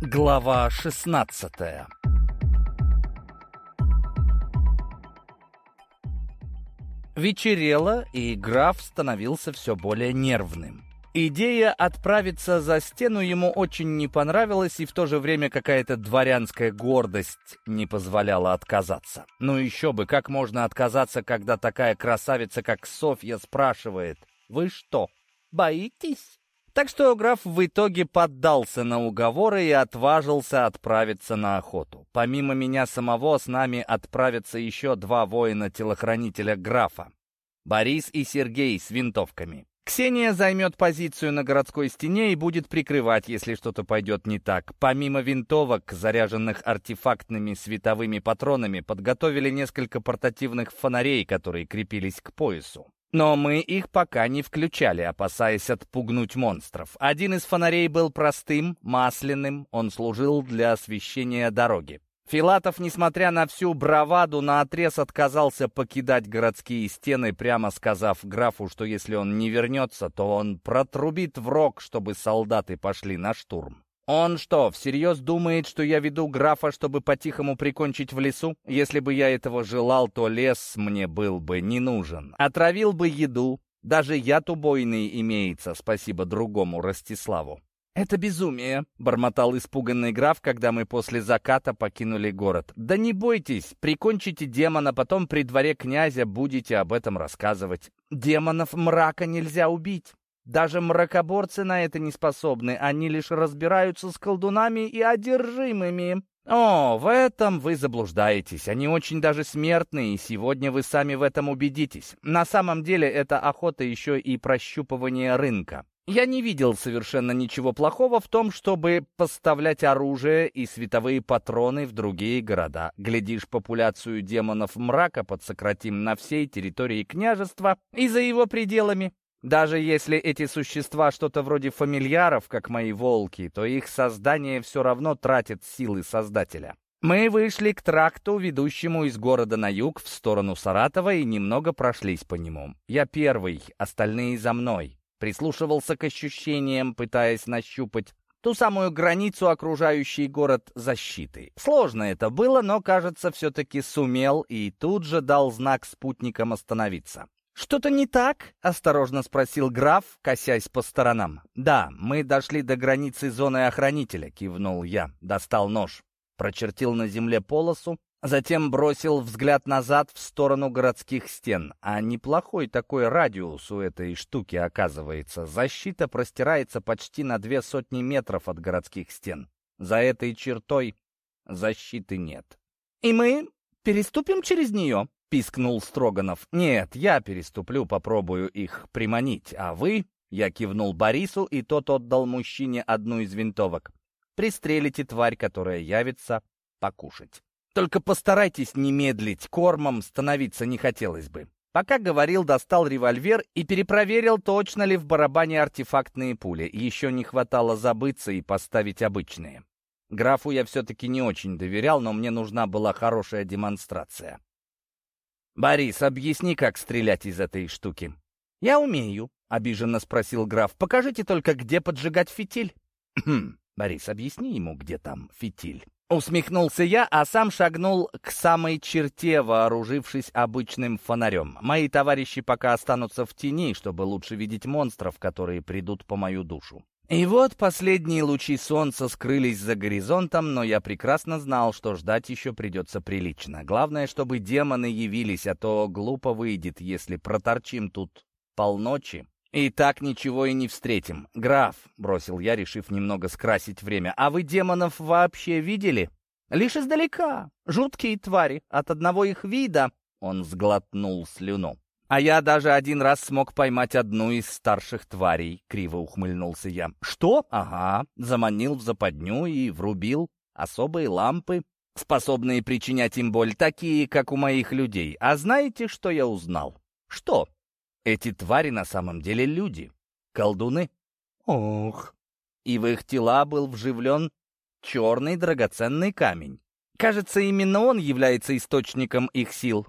Глава 16 Вечерело, и граф становился все более нервным. Идея отправиться за стену ему очень не понравилась, и в то же время какая-то дворянская гордость не позволяла отказаться. Ну еще бы, как можно отказаться, когда такая красавица, как Софья, спрашивает «Вы что, боитесь?» Так что граф в итоге поддался на уговоры и отважился отправиться на охоту. Помимо меня самого с нами отправятся еще два воина-телохранителя графа. Борис и Сергей с винтовками. Ксения займет позицию на городской стене и будет прикрывать, если что-то пойдет не так. Помимо винтовок, заряженных артефактными световыми патронами, подготовили несколько портативных фонарей, которые крепились к поясу. Но мы их пока не включали, опасаясь отпугнуть монстров. Один из фонарей был простым, масляным, он служил для освещения дороги. Филатов, несмотря на всю браваду, наотрез отказался покидать городские стены, прямо сказав графу, что если он не вернется, то он протрубит в рог, чтобы солдаты пошли на штурм. Он что, всерьез думает, что я веду графа, чтобы по-тихому прикончить в лесу? Если бы я этого желал, то лес мне был бы не нужен. Отравил бы еду. Даже яд убойный имеется, спасибо другому Ростиславу. «Это безумие», — бормотал испуганный граф, когда мы после заката покинули город. «Да не бойтесь, прикончите демона, потом при дворе князя будете об этом рассказывать. Демонов мрака нельзя убить. Даже мракоборцы на это не способны, они лишь разбираются с колдунами и одержимыми». «О, в этом вы заблуждаетесь. Они очень даже смертные, и сегодня вы сами в этом убедитесь. На самом деле это охота еще и прощупывание рынка. Я не видел совершенно ничего плохого в том, чтобы поставлять оружие и световые патроны в другие города. Глядишь, популяцию демонов мрака подсократим на всей территории княжества и за его пределами. Даже если эти существа что-то вроде фамильяров, как мои волки, то их создание все равно тратит силы Создателя. Мы вышли к тракту, ведущему из города на юг в сторону Саратова, и немного прошлись по нему. Я первый, остальные за мной прислушивался к ощущениям, пытаясь нащупать ту самую границу, окружающий город защиты. Сложно это было, но, кажется, все-таки сумел и тут же дал знак спутникам остановиться. «Что-то не так?» — осторожно спросил граф, косясь по сторонам. «Да, мы дошли до границы зоны охранителя», — кивнул я, достал нож, прочертил на земле полосу, Затем бросил взгляд назад в сторону городских стен. А неплохой такой радиус у этой штуки оказывается. Защита простирается почти на две сотни метров от городских стен. За этой чертой защиты нет. «И мы переступим через нее?» — пискнул Строганов. «Нет, я переступлю, попробую их приманить. А вы...» — я кивнул Борису, и тот отдал мужчине одну из винтовок. «Пристрелите тварь, которая явится покушать». Только постарайтесь не медлить, кормом становиться не хотелось бы. Пока говорил, достал револьвер и перепроверил, точно ли в барабане артефактные пули. Еще не хватало забыться и поставить обычные. Графу я все-таки не очень доверял, но мне нужна была хорошая демонстрация. «Борис, объясни, как стрелять из этой штуки». «Я умею», — обиженно спросил граф. «Покажите только, где поджигать фитиль». «Борис, объясни ему, где там фитиль». Усмехнулся я, а сам шагнул к самой черте, вооружившись обычным фонарем. Мои товарищи пока останутся в тени, чтобы лучше видеть монстров, которые придут по мою душу. И вот последние лучи солнца скрылись за горизонтом, но я прекрасно знал, что ждать еще придется прилично. Главное, чтобы демоны явились, а то глупо выйдет, если проторчим тут полночи «И так ничего и не встретим. Граф», — бросил я, решив немного скрасить время, «а вы демонов вообще видели?» «Лишь издалека. Жуткие твари. От одного их вида...» Он сглотнул слюну. «А я даже один раз смог поймать одну из старших тварей», — криво ухмыльнулся я. «Что?» «Ага, заманил в западню и врубил особые лампы, способные причинять им боль, такие, как у моих людей. А знаете, что я узнал?» «Что?» Эти твари на самом деле люди, колдуны. Ох! И в их тела был вживлен черный драгоценный камень. Кажется, именно он является источником их сил.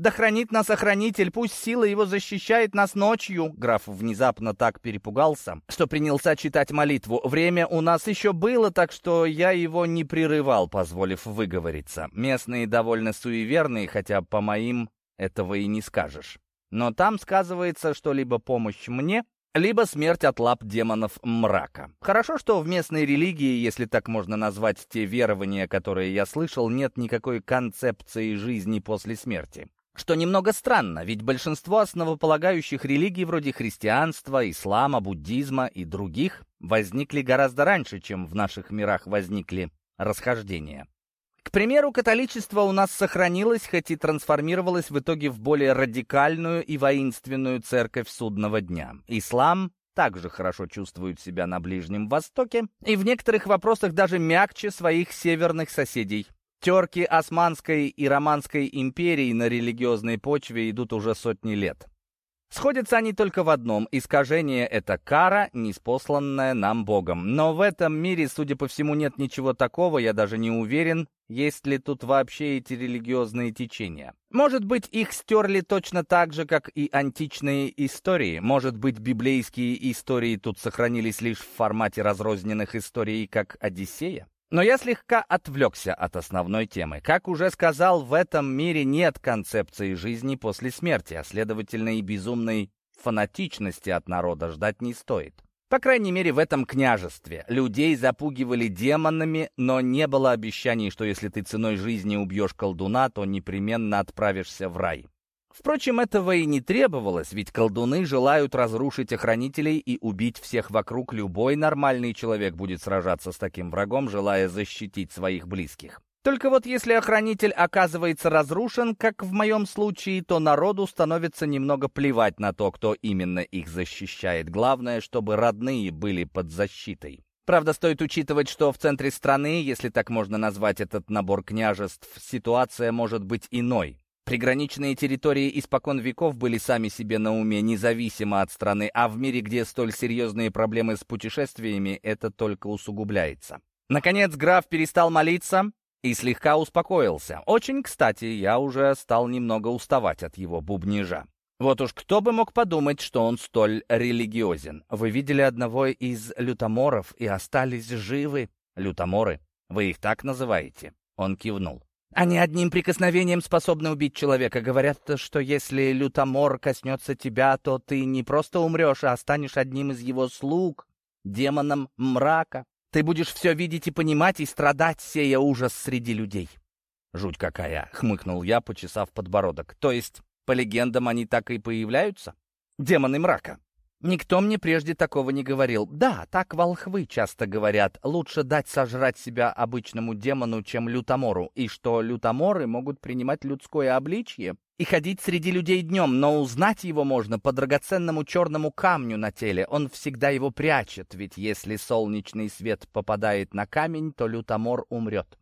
Да хранит нас охранитель, пусть сила его защищает нас ночью!» Граф внезапно так перепугался, что принялся читать молитву. Время у нас еще было, так что я его не прерывал, позволив выговориться. Местные довольно суеверные, хотя по моим этого и не скажешь. Но там сказывается, что либо помощь мне, либо смерть от лап демонов мрака. Хорошо, что в местной религии, если так можно назвать те верования, которые я слышал, нет никакой концепции жизни после смерти. Что немного странно, ведь большинство основополагающих религий вроде христианства, ислама, буддизма и других возникли гораздо раньше, чем в наших мирах возникли расхождения. К примеру, католичество у нас сохранилось, хоть и трансформировалось в итоге в более радикальную и воинственную церковь судного дня. Ислам также хорошо чувствует себя на Ближнем Востоке и в некоторых вопросах даже мягче своих северных соседей. Терки Османской и Романской империи на религиозной почве идут уже сотни лет. Сходятся они только в одном — искажение — это кара, неспосланная нам Богом. Но в этом мире, судя по всему, нет ничего такого, я даже не уверен, есть ли тут вообще эти религиозные течения. Может быть, их стерли точно так же, как и античные истории. Может быть, библейские истории тут сохранились лишь в формате разрозненных историй, как Одиссея? Но я слегка отвлекся от основной темы. Как уже сказал, в этом мире нет концепции жизни после смерти, а следовательно и безумной фанатичности от народа ждать не стоит. По крайней мере, в этом княжестве. Людей запугивали демонами, но не было обещаний, что если ты ценой жизни убьешь колдуна, то непременно отправишься в рай. Впрочем, этого и не требовалось, ведь колдуны желают разрушить охранителей и убить всех вокруг. Любой нормальный человек будет сражаться с таким врагом, желая защитить своих близких. Только вот если охранитель оказывается разрушен, как в моем случае, то народу становится немного плевать на то, кто именно их защищает. Главное, чтобы родные были под защитой. Правда, стоит учитывать, что в центре страны, если так можно назвать этот набор княжеств, ситуация может быть иной. Приграничные территории испокон веков были сами себе на уме, независимо от страны, а в мире, где столь серьезные проблемы с путешествиями, это только усугубляется. Наконец граф перестал молиться и слегка успокоился. Очень кстати, я уже стал немного уставать от его бубнижа. Вот уж кто бы мог подумать, что он столь религиозен. Вы видели одного из лютоморов и остались живы? Лютоморы? Вы их так называете? Он кивнул. Они одним прикосновением способны убить человека. Говорят, что если лютомор коснется тебя, то ты не просто умрешь, а станешь одним из его слуг, демоном мрака. Ты будешь все видеть и понимать, и страдать, сея ужас среди людей. «Жуть какая!» — хмыкнул я, почесав подбородок. «То есть, по легендам, они так и появляются? Демоны мрака?» Никто мне прежде такого не говорил. Да, так волхвы часто говорят. Лучше дать сожрать себя обычному демону, чем лютомору. И что лютоморы могут принимать людское обличье и ходить среди людей днем, но узнать его можно по драгоценному черному камню на теле. Он всегда его прячет, ведь если солнечный свет попадает на камень, то лютомор умрет.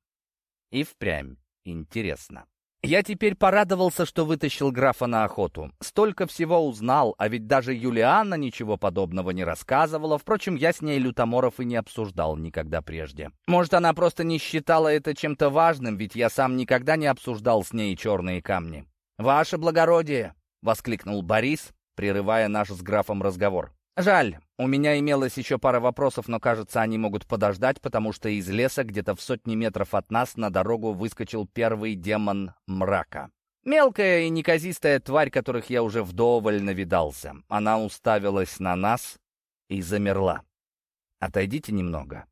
И впрямь интересно. Я теперь порадовался, что вытащил графа на охоту. Столько всего узнал, а ведь даже Юлианна ничего подобного не рассказывала. Впрочем, я с ней лютоморов и не обсуждал никогда прежде. Может, она просто не считала это чем-то важным, ведь я сам никогда не обсуждал с ней черные камни. «Ваше благородие!» — воскликнул Борис, прерывая наш с графом разговор. Жаль, у меня имелось еще пара вопросов, но, кажется, они могут подождать, потому что из леса где-то в сотни метров от нас на дорогу выскочил первый демон мрака. Мелкая и неказистая тварь, которых я уже вдоволь навидался. Она уставилась на нас и замерла. «Отойдите немного.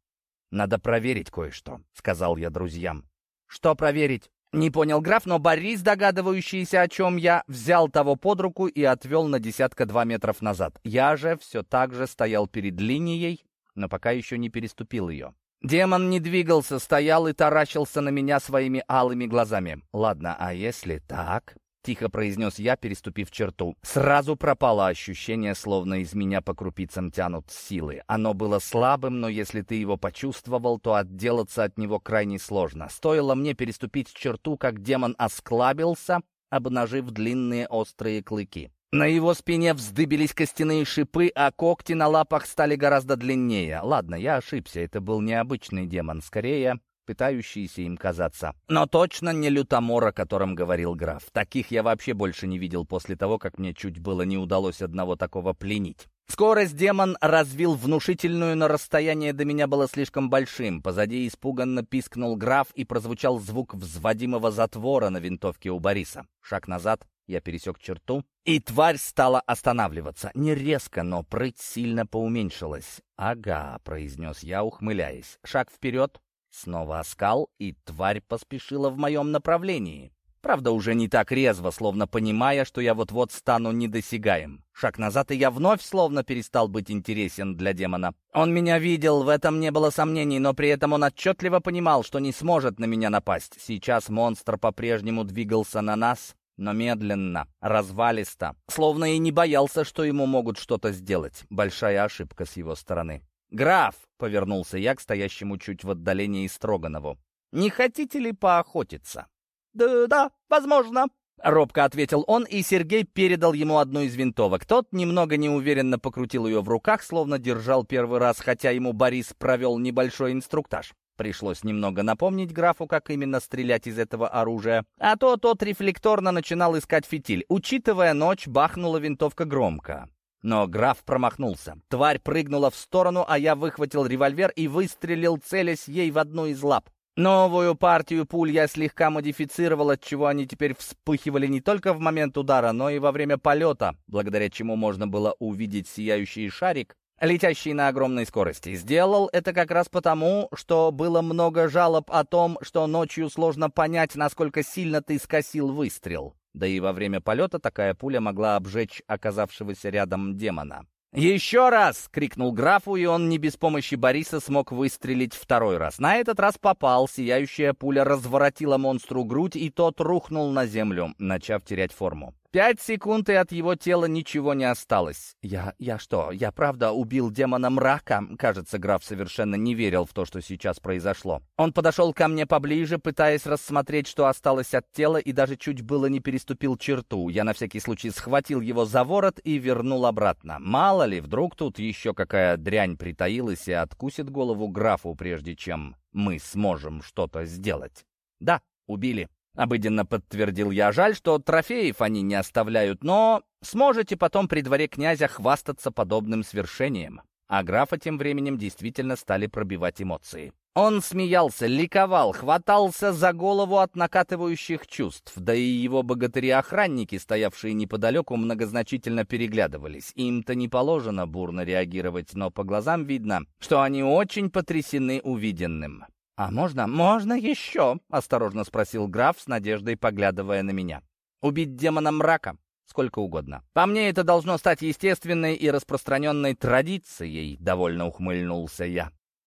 Надо проверить кое-что», — сказал я друзьям. «Что проверить?» Не понял граф, но Борис, догадывающийся, о чем я, взял того под руку и отвел на десятка-два метров назад. Я же все так же стоял перед линией, но пока еще не переступил ее. Демон не двигался, стоял и таращился на меня своими алыми глазами. Ладно, а если так? Тихо произнес я, переступив черту. Сразу пропало ощущение, словно из меня по крупицам тянут силы. Оно было слабым, но если ты его почувствовал, то отделаться от него крайне сложно. Стоило мне переступить черту, как демон осклабился, обнажив длинные острые клыки. На его спине вздыбились костяные шипы, а когти на лапах стали гораздо длиннее. Ладно, я ошибся, это был необычный демон, скорее пытающиеся им казаться. Но точно не лютомор, о котором говорил граф. Таких я вообще больше не видел после того, как мне чуть было не удалось одного такого пленить. Скорость демон развил внушительную, но расстояние до меня было слишком большим. Позади испуганно пискнул граф, и прозвучал звук взводимого затвора на винтовке у Бориса. Шаг назад, я пересек черту, и тварь стала останавливаться. Не резко, но прыть сильно поуменьшилась. «Ага», — произнес я, ухмыляясь. Шаг вперед, снова оскал, и тварь поспешила в моем направлении. Правда, уже не так резво, словно понимая, что я вот-вот стану недосягаем. Шаг назад, и я вновь словно перестал быть интересен для демона. Он меня видел, в этом не было сомнений, но при этом он отчетливо понимал, что не сможет на меня напасть. Сейчас монстр по-прежнему двигался на нас, но медленно, развалисто, словно и не боялся, что ему могут что-то сделать. Большая ошибка с его стороны. «Граф!» — повернулся я к стоящему чуть в отдалении Строганову. «Не хотите ли поохотиться?» «Да-да, возможно», — робко ответил он, и Сергей передал ему одну из винтовок. Тот немного неуверенно покрутил ее в руках, словно держал первый раз, хотя ему Борис провел небольшой инструктаж. Пришлось немного напомнить графу, как именно стрелять из этого оружия. А то тот рефлекторно начинал искать фитиль. Учитывая ночь, бахнула винтовка громко. Но граф промахнулся. Тварь прыгнула в сторону, а я выхватил револьвер и выстрелил, целясь ей в одну из лап. Новую партию пуль я слегка модифицировал, отчего они теперь вспыхивали не только в момент удара, но и во время полета, благодаря чему можно было увидеть сияющий шарик, летящий на огромной скорости. Сделал это как раз потому, что было много жалоб о том, что ночью сложно понять, насколько сильно ты скосил выстрел. Да и во время полета такая пуля могла обжечь оказавшегося рядом демона. «Еще раз!» — крикнул графу, и он не без помощи Бориса смог выстрелить второй раз. На этот раз попал, сияющая пуля разворотила монстру грудь, и тот рухнул на землю, начав терять форму. Пять секунд, и от его тела ничего не осталось. Я... я что, я правда убил демона мрака? Кажется, граф совершенно не верил в то, что сейчас произошло. Он подошел ко мне поближе, пытаясь рассмотреть, что осталось от тела, и даже чуть было не переступил черту. Я на всякий случай схватил его за ворот и вернул обратно. Мало ли, вдруг тут еще какая дрянь притаилась и откусит голову графу, прежде чем мы сможем что-то сделать. Да, убили. Обыденно подтвердил я. Жаль, что трофеев они не оставляют, но сможете потом при дворе князя хвастаться подобным свершением. А графа тем временем действительно стали пробивать эмоции. Он смеялся, ликовал, хватался за голову от накатывающих чувств, да и его богатыри-охранники, стоявшие неподалеку, многозначительно переглядывались. Им-то не положено бурно реагировать, но по глазам видно, что они очень потрясены увиденным. «А можно, можно еще?» — осторожно спросил граф с надеждой, поглядывая на меня. «Убить демона мрака?» сколько угодно. По мне, это должно стать естественной и распространенной традицией, довольно ухмыльнулся я.